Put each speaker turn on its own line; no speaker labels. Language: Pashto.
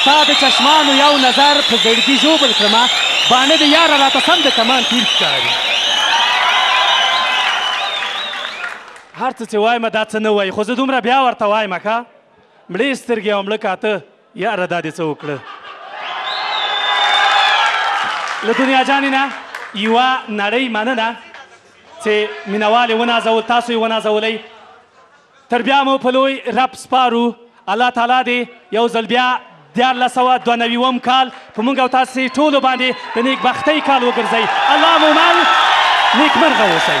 ستا د چشمانو یو نظر په زړګي ژوبل کړمه باڼه دې یاره راته سم د کمان تیر ښکاري هر څه چې وایم دا څه نه وایي خو زه دومره بیا ورته وایم ښه مړې سترګې او مړه کاته یاره دا دې څه وکړه له دنیا جانې نه یوه نړۍ مننه چې مینوال یې ونازول تاسو یې ونازولئ تر بیا مو په لوی رب سپارو. الله تعالی دې یو ځل بیا دیارلس سوه دوه نوي وم کال په موږ او تاسې ټولو باندې د نیکبختۍ کال وګرځوي. الله مو مل نیکمرغه اوسئ.